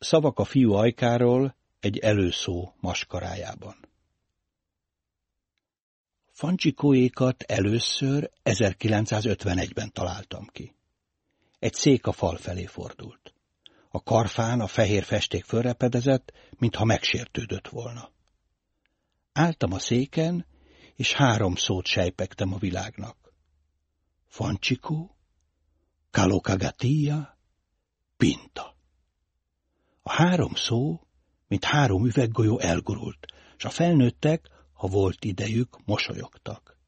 Szavak a fiú ajkáról egy előszó maskarájában. Fancsikóékat először 1951-ben találtam ki. Egy szék a fal felé fordult. A karfán a fehér festék fölrepedezett, mintha megsértődött volna. Álltam a széken, és három szót sejpegtem a világnak. Fancsikó, Kalokagatia, Pinta. Három szó, mint három üveggolyó elgurult, és a felnőttek, ha volt idejük, mosolyogtak.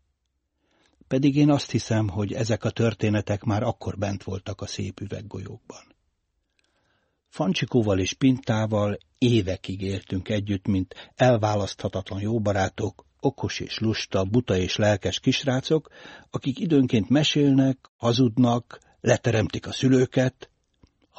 Pedig én azt hiszem, hogy ezek a történetek már akkor bent voltak a szép üveggolyókban. Fancsikóval és Pintával évekig éltünk együtt, mint elválaszthatatlan jóbarátok, okos és lusta, buta és lelkes kisrácok, akik időnként mesélnek, hazudnak, leteremtik a szülőket,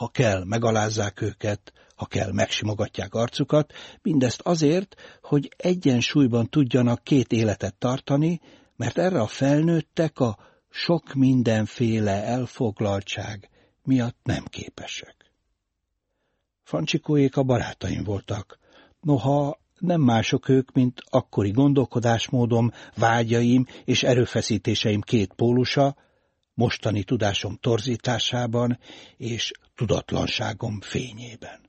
ha kell, megalázzák őket, ha kell, megsimogatják arcukat, mindezt azért, hogy egyensúlyban tudjanak két életet tartani, mert erre a felnőttek a sok mindenféle elfoglaltság miatt nem képesek. Francsikóék a barátaim voltak, noha nem mások ők, mint akkori gondolkodásmódom, vágyaim és erőfeszítéseim két pólusa, mostani tudásom torzításában és tudatlanságom fényében.